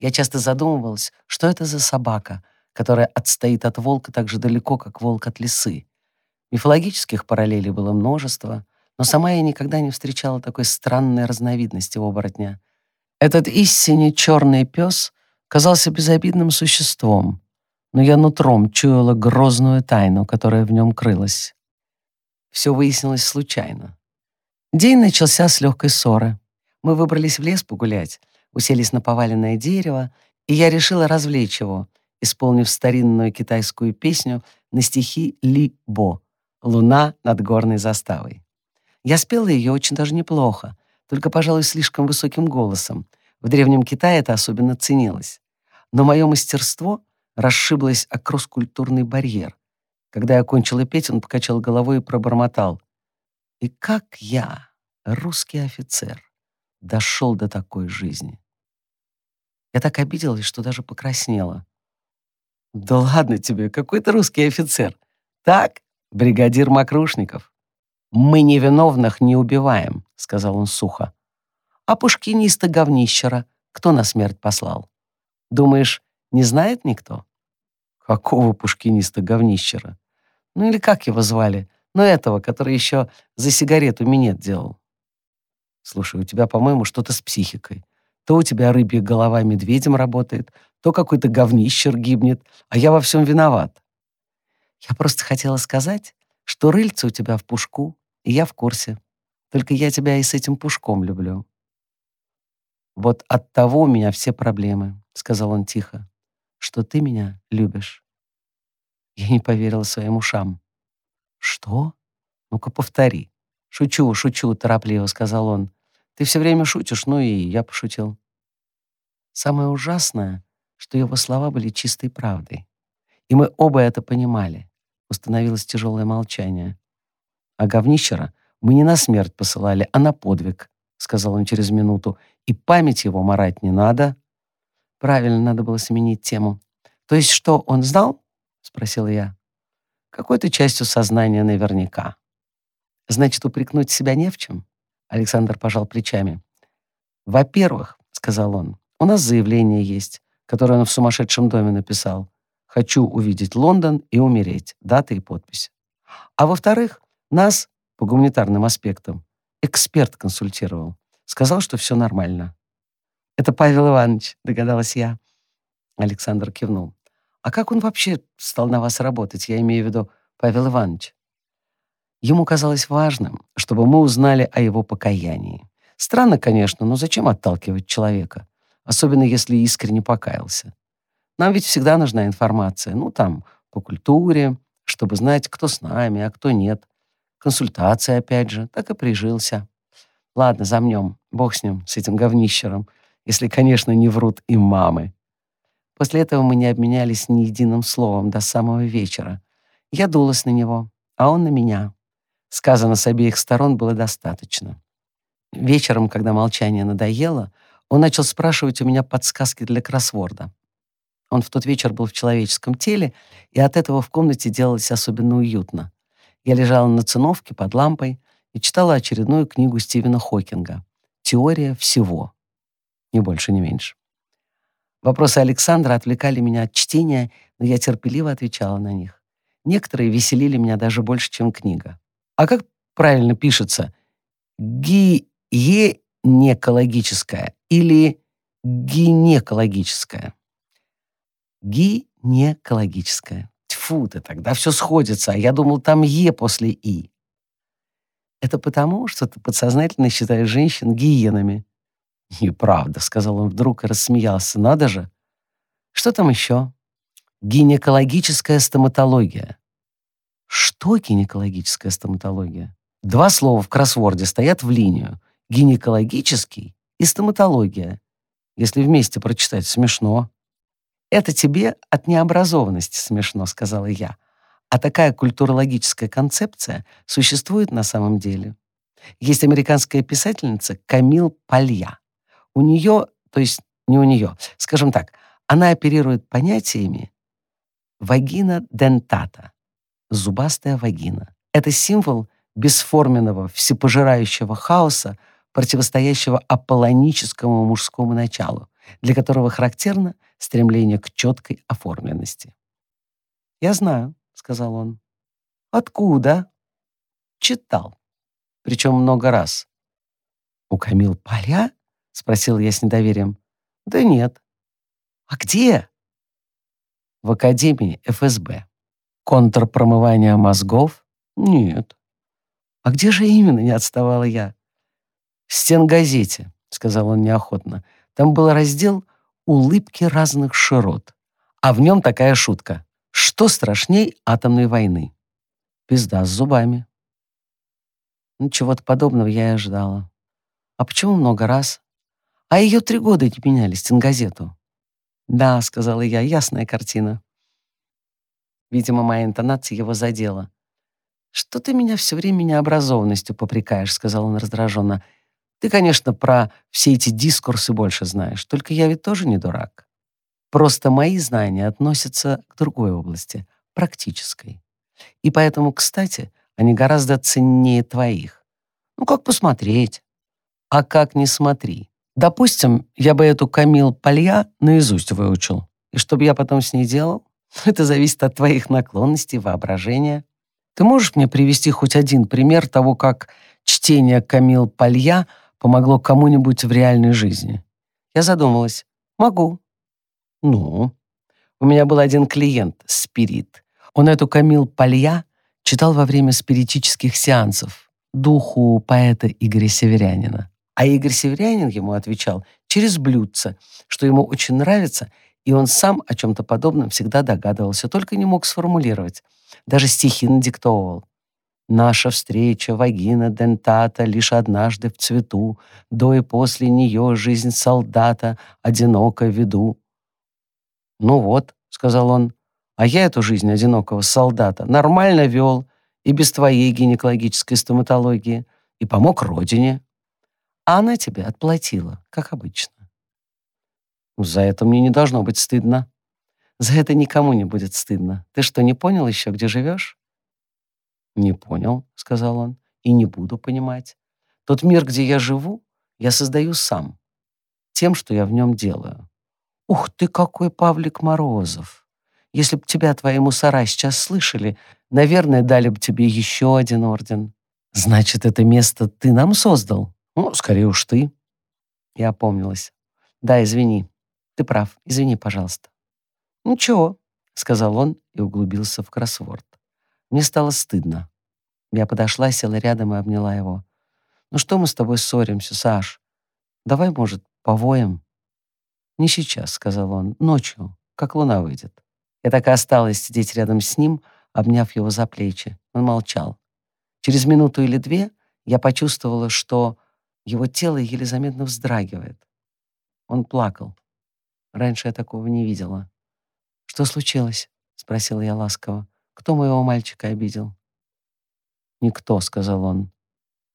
Я часто задумывалась, что это за собака, которая отстоит от волка так же далеко, как волк от лисы. Мифологических параллелей было множество, но сама я никогда не встречала такой странной разновидности оборотня. Этот истинно черный пес казался безобидным существом, но я нутром чуяла грозную тайну, которая в нем крылась. Все выяснилось случайно. День начался с легкой ссоры. Мы выбрались в лес погулять, уселись на поваленное дерево, и я решила развлечь его, исполнив старинную китайскую песню на стихи Ли Бо «Луна над горной заставой». Я спела ее очень даже неплохо, только, пожалуй, слишком высоким голосом. В Древнем Китае это особенно ценилось. Но мое мастерство расшиблось о кросс-культурный барьер. Когда я кончила петь, он покачал головой и пробормотал. «И как я, русский офицер, дошел до такой жизни?» Я так обиделась, что даже покраснела. «Да ладно тебе, какой ты русский офицер? Так, бригадир Макрушников». «Мы невиновных не убиваем», — сказал он сухо. «А пушкиниста говнищера кто на смерть послал? Думаешь, не знает никто?» «Какого пушкиниста говнищера? Ну или как его звали? Ну этого, который еще за сигарету минет делал». «Слушай, у тебя, по-моему, что-то с психикой. То у тебя рыбья голова медведем работает, то какой-то говнищер гибнет, а я во всем виноват». «Я просто хотела сказать, что рыльце у тебя в пушку, и я в курсе. Только я тебя и с этим пушком люблю». «Вот от того у меня все проблемы», — сказал он тихо, «что ты меня любишь». Я не поверила своим ушам. «Что? Ну-ка повтори». «Шучу, шучу», — торопливо сказал он. «Ты все время шутишь, ну и я пошутил». Самое ужасное, что его слова были чистой правдой. И мы оба это понимали. Установилось тяжелое молчание. «А говнищера мы не на смерть посылали, а на подвиг», — сказал он через минуту. «И память его марать не надо». Правильно, надо было сменить тему. «То есть что, он знал?» — спросил я. «Какой-то частью сознания наверняка». «Значит, упрекнуть себя не в чем?» Александр пожал плечами. «Во-первых, — сказал он, — у нас заявление есть, которое он в сумасшедшем доме написал. Хочу увидеть Лондон и умереть. Дата и подпись. А во-вторых, нас по гуманитарным аспектам эксперт консультировал. Сказал, что все нормально. «Это Павел Иванович», — догадалась я. Александр кивнул. «А как он вообще стал на вас работать? Я имею в виду Павел Иванович». Ему казалось важным, чтобы мы узнали о его покаянии. Странно, конечно, но зачем отталкивать человека? Особенно, если искренне покаялся. Нам ведь всегда нужна информация. Ну, там, по культуре, чтобы знать, кто с нами, а кто нет. Консультация, опять же. Так и прижился. Ладно, замнем. Бог с ним, с этим говнищером. Если, конечно, не врут и мамы. После этого мы не обменялись ни единым словом до самого вечера. Я дулась на него, а он на меня. Сказано с обеих сторон было достаточно. Вечером, когда молчание надоело, он начал спрашивать у меня подсказки для кроссворда. Он в тот вечер был в человеческом теле, и от этого в комнате делалось особенно уютно. Я лежала на циновке под лампой и читала очередную книгу Стивена Хокинга «Теория всего». Ни больше, ни меньше. Вопросы Александра отвлекали меня от чтения, но я терпеливо отвечала на них. Некоторые веселили меня даже больше, чем книга. А как правильно пишется? Гиенекологическая или гинекологическая? Гинекологическая. Тьфу ты, тогда все сходится, а я думал, там «е» после «и». Это потому, что ты подсознательно считаешь женщин гиенами. Неправда, сказал он вдруг и рассмеялся. Надо же. Что там еще? Гинекологическая стоматология. Что гинекологическая стоматология? Два слова в кроссворде стоят в линию. Гинекологический и стоматология. Если вместе прочитать, смешно. «Это тебе от необразованности смешно», — сказала я. А такая культурологическая концепция существует на самом деле. Есть американская писательница Камил Палья. У нее, то есть не у нее, скажем так, она оперирует понятиями вагина дентата, зубастая вагина. Это символ бесформенного, всепожирающего хаоса, противостоящего аполлоническому мужскому началу. для которого характерно стремление к четкой оформленности. «Я знаю», — сказал он. «Откуда?» «Читал. Причем много раз». «У Камил Поля?» — спросил я с недоверием. «Да нет». «А где?» «В Академии ФСБ». «Контрпромывание мозгов?» «Нет». «А где же именно?» — не отставала я. «В стенгазете», — сказал он неохотно. «Там был раздел «Улыбки разных широт», а в нем такая шутка. Что страшней атомной войны? Пизда с зубами. Ну, чего-то подобного я и ожидала. А почему много раз? А ее три года не меняли, стенгазету. «Да», — сказала я, — «ясная картина». Видимо, моя интонация его задела. «Что ты меня все время необразованностью попрекаешь?» — сказал он раздраженно. «Ты, конечно, про все эти дискурсы больше знаешь, только я ведь тоже не дурак. Просто мои знания относятся к другой области, практической. И поэтому, кстати, они гораздо ценнее твоих. Ну, как посмотреть? А как не смотри? Допустим, я бы эту Камил Палья наизусть выучил. И что бы я потом с ней делал? Это зависит от твоих наклонностей, воображения. Ты можешь мне привести хоть один пример того, как чтение Камил Палья помогло кому-нибудь в реальной жизни? Я задумалась. Могу. Ну, у меня был один клиент, спирит. Он эту Камил Палья читал во время спиритических сеансов духу поэта Игоря Северянина. А Игорь Северянин ему отвечал через блюдце, что ему очень нравится, и он сам о чем-то подобном всегда догадывался, только не мог сформулировать. Даже стихи надиктовывал. Наша встреча, вагина дентата, лишь однажды в цвету, до и после нее жизнь солдата одиноко веду. «Ну вот», — сказал он, — «а я эту жизнь одинокого солдата нормально вел и без твоей гинекологической стоматологии, и помог родине. А она тебе отплатила, как обычно». «За это мне не должно быть стыдно». «За это никому не будет стыдно. Ты что, не понял еще, где живешь?» «Не понял», — сказал он, — «и не буду понимать. Тот мир, где я живу, я создаю сам, тем, что я в нем делаю. «Ух ты, какой Павлик Морозов! Если б тебя твои мусора сейчас слышали, наверное, дали бы тебе еще один орден. Значит, это место ты нам создал? Ну, скорее уж ты». Я опомнилась. «Да, извини. Ты прав. Извини, пожалуйста». «Ничего», — сказал он и углубился в кроссворд. Мне стало стыдно. Я подошла, села рядом и обняла его. «Ну что мы с тобой ссоримся, Саш? Давай, может, повоем?» «Не сейчас», — сказал он, — «ночью, как луна выйдет». Я так и осталась сидеть рядом с ним, обняв его за плечи. Он молчал. Через минуту или две я почувствовала, что его тело еле заметно вздрагивает. Он плакал. Раньше я такого не видела. «Что случилось?» — спросила я ласково. «Кто моего мальчика обидел?» «Никто», — сказал он.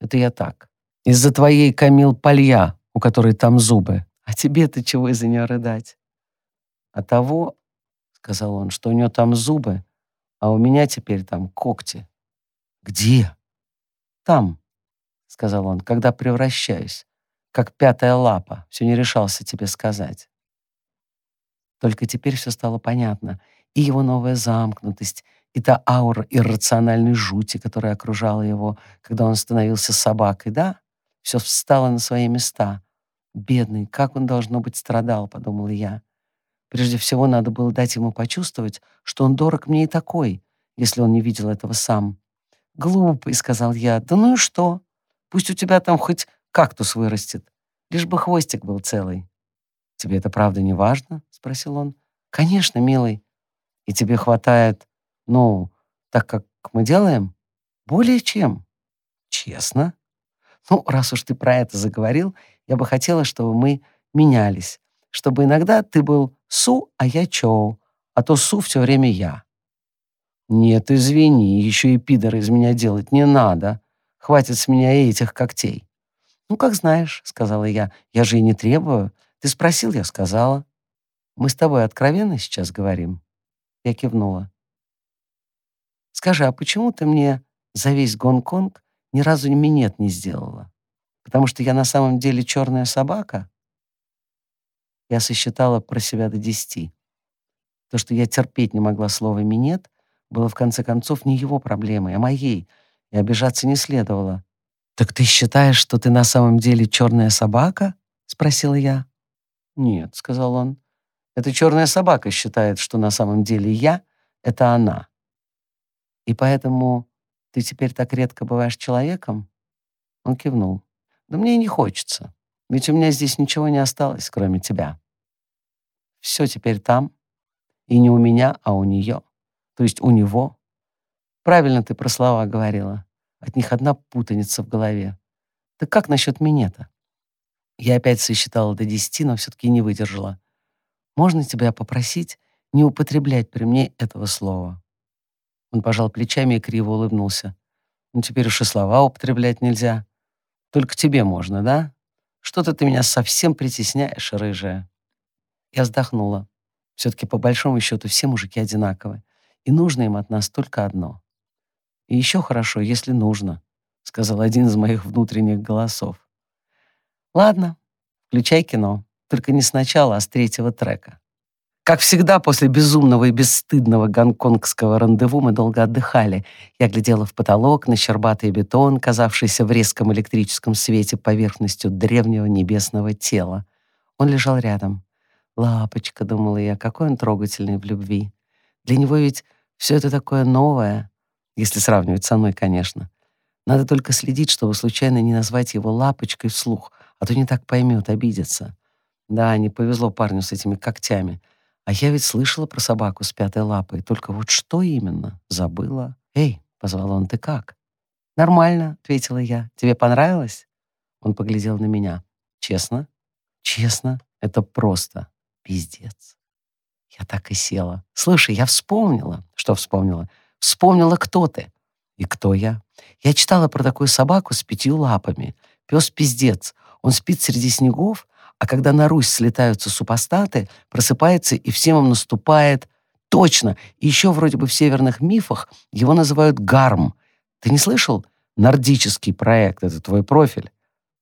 «Это я так. Из-за твоей Камил Палья, у которой там зубы. А тебе-то чего из-за нее рыдать? А того, — сказал он, — что у нее там зубы, а у меня теперь там когти. Где? Там, — сказал он, — когда превращаюсь, как пятая лапа, все не решался тебе сказать. Только теперь все стало понятно. И его новая замкнутость, и та аура иррациональной жути, которая окружала его, когда он становился собакой, да? Все встало на свои места. Бедный, как он, должно быть, страдал, подумала я. Прежде всего, надо было дать ему почувствовать, что он дорог мне и такой, если он не видел этого сам. «Глупый», — сказал я, — «да ну и что? Пусть у тебя там хоть кактус вырастет, лишь бы хвостик был целый». «Тебе это правда не важно?» — спросил он. «Конечно, милый. И тебе хватает, ну, так как мы делаем? Более чем. Честно. Ну, раз уж ты про это заговорил, я бы хотела, чтобы мы менялись, чтобы иногда ты был Су, а я Чоу, а то Су все время я. Нет, извини, еще и пидор из меня делать не надо. Хватит с меня и этих когтей. Ну, как знаешь, сказала я, я же и не требую. Ты спросил, я сказала. Мы с тобой откровенно сейчас говорим? Я кивнула. Скажи, а почему ты мне за весь Гонконг ни разу минет не сделала? Потому что я на самом деле черная собака? Я сосчитала про себя до десяти. То, что я терпеть не могла слово «минет», было в конце концов не его проблемой, а моей, и обижаться не следовало. «Так ты считаешь, что ты на самом деле черная собака?» — спросила я. «Нет», — сказал он. «Эта черная собака считает, что на самом деле я — это она. И поэтому ты теперь так редко бываешь человеком?» Он кивнул. «Да мне и не хочется, ведь у меня здесь ничего не осталось, кроме тебя. Все теперь там, и не у меня, а у нее, то есть у него. Правильно ты про слова говорила. От них одна путаница в голове. Так как насчет минета? Я опять сосчитала до десяти, но все-таки не выдержала. Можно тебя попросить не употреблять при мне этого слова? Он пожал плечами и криво улыбнулся. Ну, теперь уж и слова употреблять нельзя. Только тебе можно, да? Что-то ты меня совсем притесняешь, рыжая. Я вздохнула. Все-таки по большому счету все мужики одинаковы, и нужно им от нас только одно. И еще хорошо, если нужно, сказал один из моих внутренних голосов. Ладно, включай кино, только не сначала, а с третьего трека. Как всегда, после безумного и бесстыдного гонконгского рандеву мы долго отдыхали. Я глядела в потолок на щербатый бетон, казавшийся в резком электрическом свете поверхностью древнего небесного тела. Он лежал рядом. «Лапочка», — думала я, — какой он трогательный в любви. Для него ведь все это такое новое, если сравнивать со мной, конечно. Надо только следить, чтобы случайно не назвать его лапочкой вслух, а то не так поймет, обидится. Да, не повезло парню с этими когтями. А я ведь слышала про собаку с пятой лапой, только вот что именно? Забыла. «Эй», — позвал он, — «ты как?» «Нормально», — ответила я. «Тебе понравилось?» Он поглядел на меня. «Честно?» «Честно. Это просто. Пиздец. Я так и села. Слушай, я вспомнила. Что вспомнила? Вспомнила, кто ты. И кто я? Я читала про такую собаку с пятью лапами. Пес-пиздец. Он спит среди снегов, а когда на Русь слетаются супостаты, просыпается и всем им наступает... Точно! И еще вроде бы в северных мифах его называют гарм. Ты не слышал? Нордический проект — это твой профиль.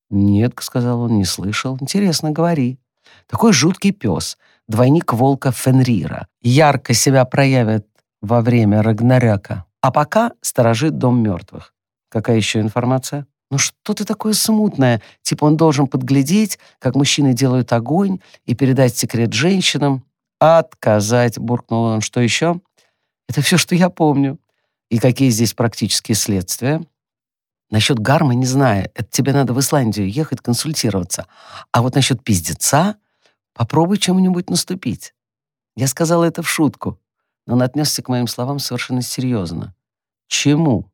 «Нет», — сказал он, — «не слышал. Интересно, говори». Такой жуткий пес, двойник волка Фенрира, ярко себя проявит во время Рагнарёка, а пока сторожит дом мертвых. Какая еще информация? Ну что-то такое смутное, типа он должен подглядеть, как мужчины делают огонь и передать секрет женщинам. Отказать, буркнул он. Что еще? Это все, что я помню. И какие здесь практические следствия? Насчет гарма не знаю. Это тебе надо в Исландию ехать консультироваться. А вот насчет пиздеца попробуй чему-нибудь наступить. Я сказала это в шутку, но он отнесся к моим словам совершенно серьезно. Чему?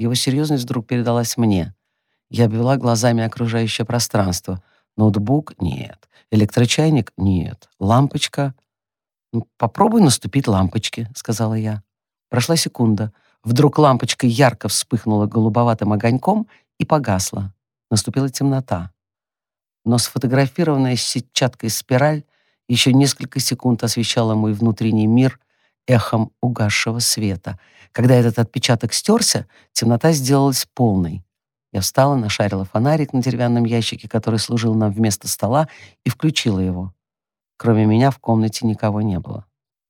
Его серьезность вдруг передалась мне. Я обвела глазами окружающее пространство. Ноутбук — нет. Электрочайник — нет. Лампочка — ну, попробуй наступить лампочки, сказала я. Прошла секунда. Вдруг лампочка ярко вспыхнула голубоватым огоньком и погасла. Наступила темнота. Но сфотографированная сетчаткой спираль еще несколько секунд освещала мой внутренний мир эхом угасшего света. Когда этот отпечаток стерся, темнота сделалась полной. Я встала, нашарила фонарик на деревянном ящике, который служил нам вместо стола, и включила его. Кроме меня в комнате никого не было.